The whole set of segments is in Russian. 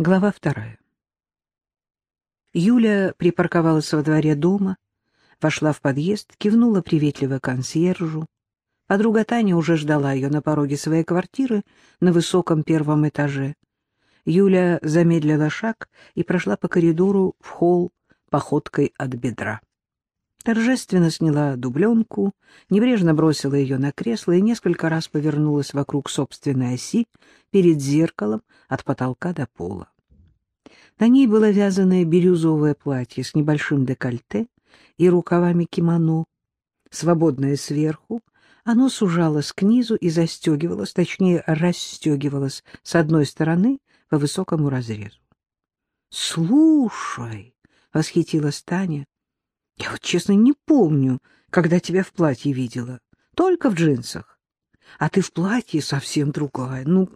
Глава вторая. Юля припарковалась во дворе дома, вошла в подъезд, кивнула приветливо консьержу. Подруга Таня уже ждала ее на пороге своей квартиры на высоком первом этаже. Юля замедлила шаг и прошла по коридору в холл походкой от бедра. Торжественно сняла дубленку, небрежно бросила ее на кресло и несколько раз повернулась вокруг собственной оси перед зеркалом от потолка до пола. На ней было вязаное бирюзовое платье с небольшим декольте и рукавами кимоно. Свободное сверху, оно сужалось к низу и застегивалось, точнее, расстегивалось с одной стороны по высокому разрезу. — Слушай! — восхитилась Таня. — Я вот, честно, не помню, когда тебя в платье видела. Только в джинсах. А ты в платье совсем другая. Ну,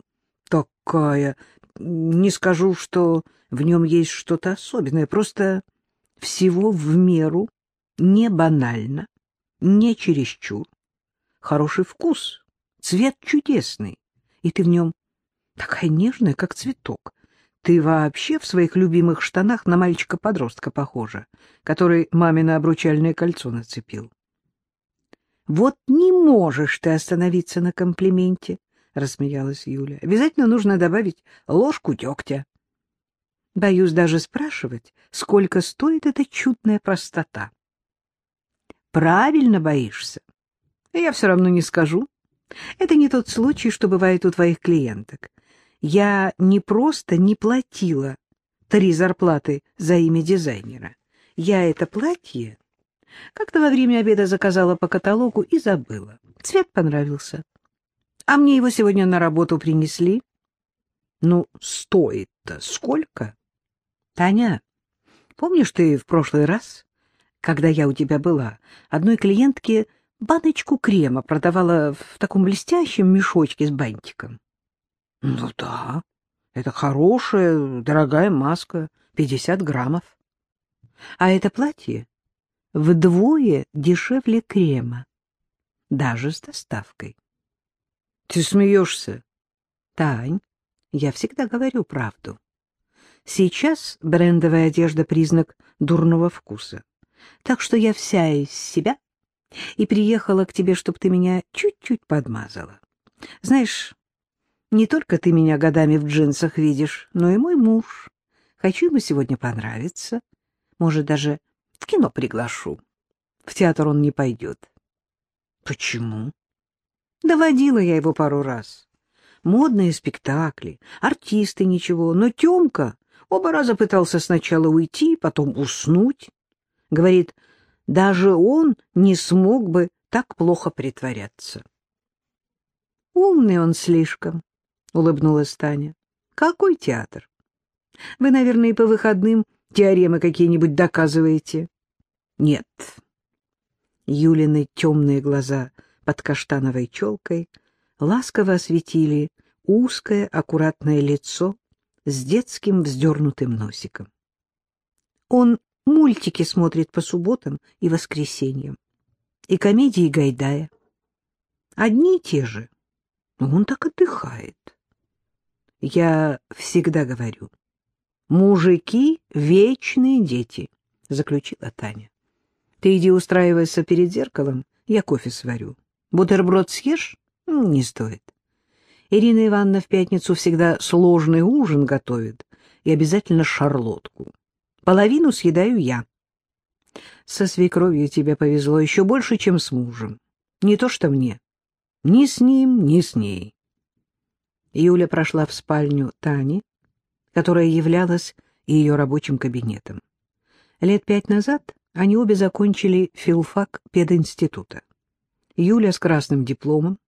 такая. Не скажу, что в нем есть что-то особенное, просто всего в меру, не банально, не чересчур. Хороший вкус, цвет чудесный, и ты в нем такая нежная, как цветок. Ты вообще в своих любимых штанах на мальчика-подростка похожа, который мамино обручальное кольцо нацепил. Вот не можешь ты остановиться на комплименте, — рассмеялась Юля. — Обязательно нужно добавить ложку дегтя. Боюсь даже спрашивать, сколько стоит эта чудная простота. — Правильно боишься. Я все равно не скажу. Это не тот случай, что бывает у твоих клиенток. Я не просто не платила три зарплаты за имя дизайнера. Я это платье как-то во время обеда заказала по каталогу и забыла. Цвет понравился. А мне его сегодня на работу принесли. Ну, стоит-то сколько? Таня, помнишь ты в прошлый раз, когда я у тебя была, одной клиентке баночку крема продавала в таком блестящем мешочке с бантиком? Ну да, это хорошая, дорогая маска, 50 граммов. А это платье вдвое дешевле крема, даже с доставкой. Ты смеешься? Тань, я всегда говорю правду. Сейчас брендовая одежда — признак дурного вкуса. Так что я вся из себя и приехала к тебе, чтобы ты меня чуть-чуть подмазала. Знаешь, не только ты меня годами в джинсах видишь, но и мой муж. Хочу ему сегодня понравиться. Может, даже в кино приглашу. В театр он не пойдет. Почему? Доводила я его пару раз. Модные спектакли, артисты ничего, но Тёмка оба раза пытался сначала уйти, потом уснуть. Говорит, даже он не смог бы так плохо притворяться. Умный он слишком, — улыбнулась Таня. Какой театр? Вы, наверное, по выходным теоремы какие-нибудь доказываете? Нет. Юлины темные глаза под каштановой челкой ласково осветили узкое аккуратное лицо с детским вздернутым носиком. Он мультики смотрит по субботам и воскресеньям, и комедии Гайдая. Одни и те же, но он так отдыхает. Я всегда говорю, мужики — вечные дети, — заключила Таня. Ты иди устраивайся перед зеркалом, я кофе сварю. Бутерброд съешь? Не стоит. Ирина Ивановна в пятницу всегда сложный ужин готовит и обязательно шарлотку. Половину съедаю я. Со свекровью тебе повезло еще больше, чем с мужем. Не то что мне. Ни с ним, ни с ней. Юля прошла в спальню Тани, которая являлась ее рабочим кабинетом. Лет пять назад они обе закончили филфак пединститута. Юля с красным дипломом.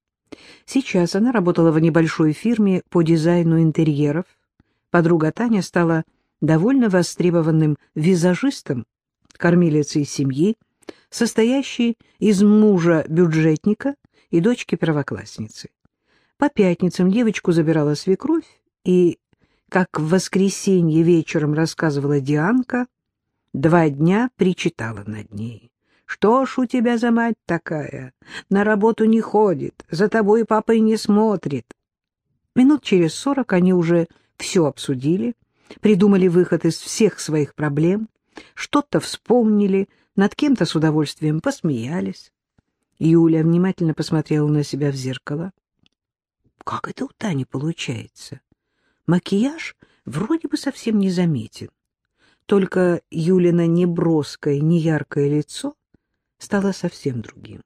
Сейчас она работала в небольшой фирме по дизайну интерьеров. Подруга Таня стала довольно востребованным визажистом, кормилицей семьи, состоящей из мужа-бюджетника и дочки первоклассницы. По пятницам девочку забирала свекровь, и, как в воскресенье вечером рассказывала Дианка, два дня причитала над ней. Что ж у тебя за мать такая? На работу не ходит, за тобой папой не смотрит. Минут через сорок они уже все обсудили, придумали выход из всех своих проблем, что-то вспомнили, над кем-то с удовольствием посмеялись. Юля внимательно посмотрела на себя в зеркало. Как это у Тани получается? Макияж вроде бы совсем не заметен. Только Юлина неброское, неяркое лицо стало совсем другим.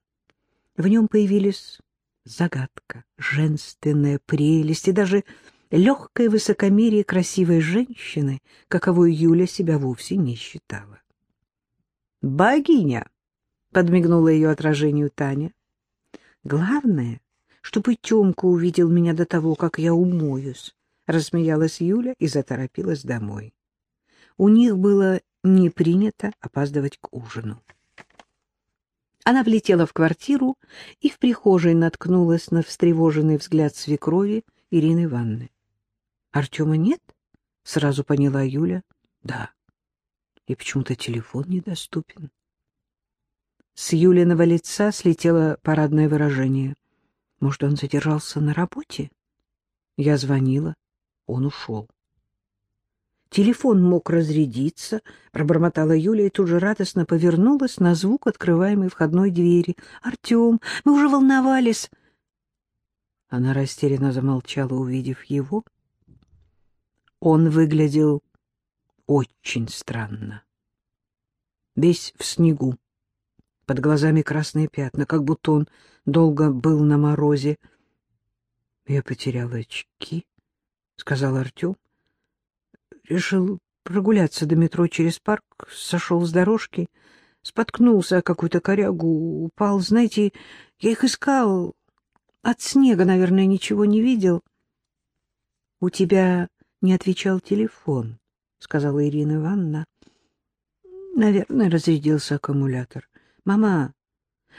В нем появились загадка, женственная прелесть и даже легкое высокомерие красивой женщины, каковой Юля себя вовсе не считала. «Богиня!» — подмигнула ее отражению Таня. «Главное, чтобы Тёмка увидел меня до того, как я умоюсь», — рассмеялась Юля и заторопилась домой. У них было не принято опаздывать к ужину. Она влетела в квартиру и в прихожей наткнулась на встревоженный взгляд свекрови Ирины Ивановны. — Артема нет? — сразу поняла Юля. — Да. И почему-то телефон недоступен. С Юлиного лица слетело парадное выражение. Может, он задержался на работе? Я звонила. Он ушел. Телефон мог разрядиться, пробормотала Юля и тут же радостно повернулась на звук открываемой входной двери. «Артем, мы уже волновались!» Она растерянно замолчала, увидев его. Он выглядел очень странно. Весь в снегу, под глазами красные пятна, как будто он долго был на морозе. — Я потерял очки, — сказал Артем. Решил прогуляться до метро через парк, сошел с дорожки, споткнулся о какую-то корягу, упал. Знаете, я их искал. От снега, наверное, ничего не видел. — У тебя не отвечал телефон, — сказала Ирина Ивановна. — Наверное, разрядился аккумулятор. — Мама,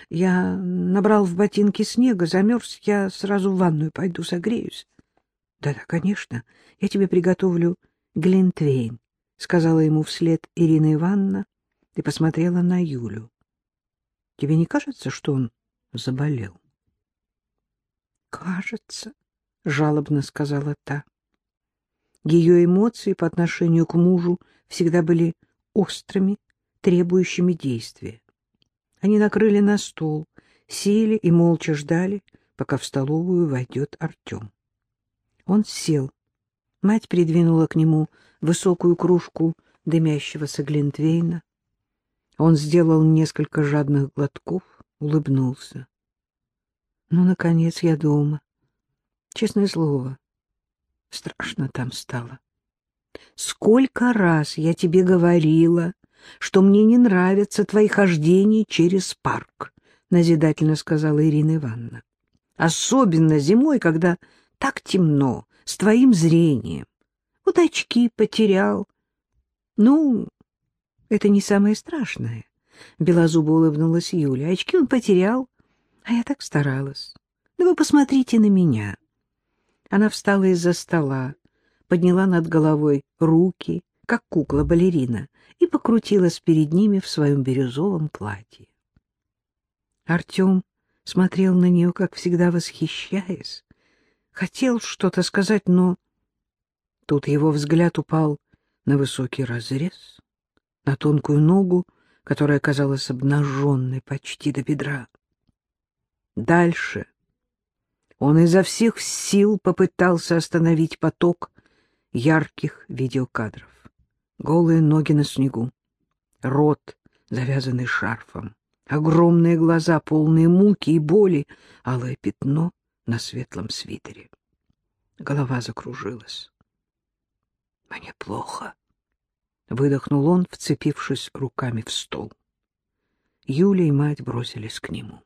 я набрал в ботинки снега, замерз, я сразу в ванную пойду, согреюсь. Да — Да-да, конечно, я тебе приготовлю глинтвейн, — сказала ему вслед Ирина Ивановна и посмотрела на Юлю. — Тебе не кажется, что он заболел? — Кажется, — жалобно сказала та. Ее эмоции по отношению к мужу всегда были острыми, требующими действия. Они накрыли на стол, сели и молча ждали, пока в столовую войдет Артем. Он сел. Мать придвинула к нему высокую кружку дымящегося глинтвейна. Он сделал несколько жадных глотков, улыбнулся. — Ну, наконец, я дома. Честное слово, Страшно там стало. Сколько раз я тебе говорила, что мне не нравятся твои хождения через парк, назидательно сказала Ирина Ивановна. Особенно зимой, когда так темно, с твоим зрением. Вот очки потерял. Ну, это не самое страшное. Белозубо улыбнулась Юля. Очки он потерял, а я так старалась. Да вы посмотрите на меня. Она встала из-за стола, подняла над головой руки, как кукла-балерина, и покрутилась перед ними в своем бирюзовом платье. Артем смотрел на нее, как всегда восхищаясь. Хотел что-то сказать, но тут его взгляд упал на высокий разрез, на тонкую ногу, которая казалась обнаженной почти до бедра. Дальше он изо всех сил попытался остановить поток ярких видеокадров. Голые ноги на снегу, рот, завязанный шарфом, огромные глаза, полные муки и боли, алое пятно на светлом свитере. Голова закружилась. «Мне плохо», — выдохнул он, вцепившись руками в стол. Юля и мать бросились к нему.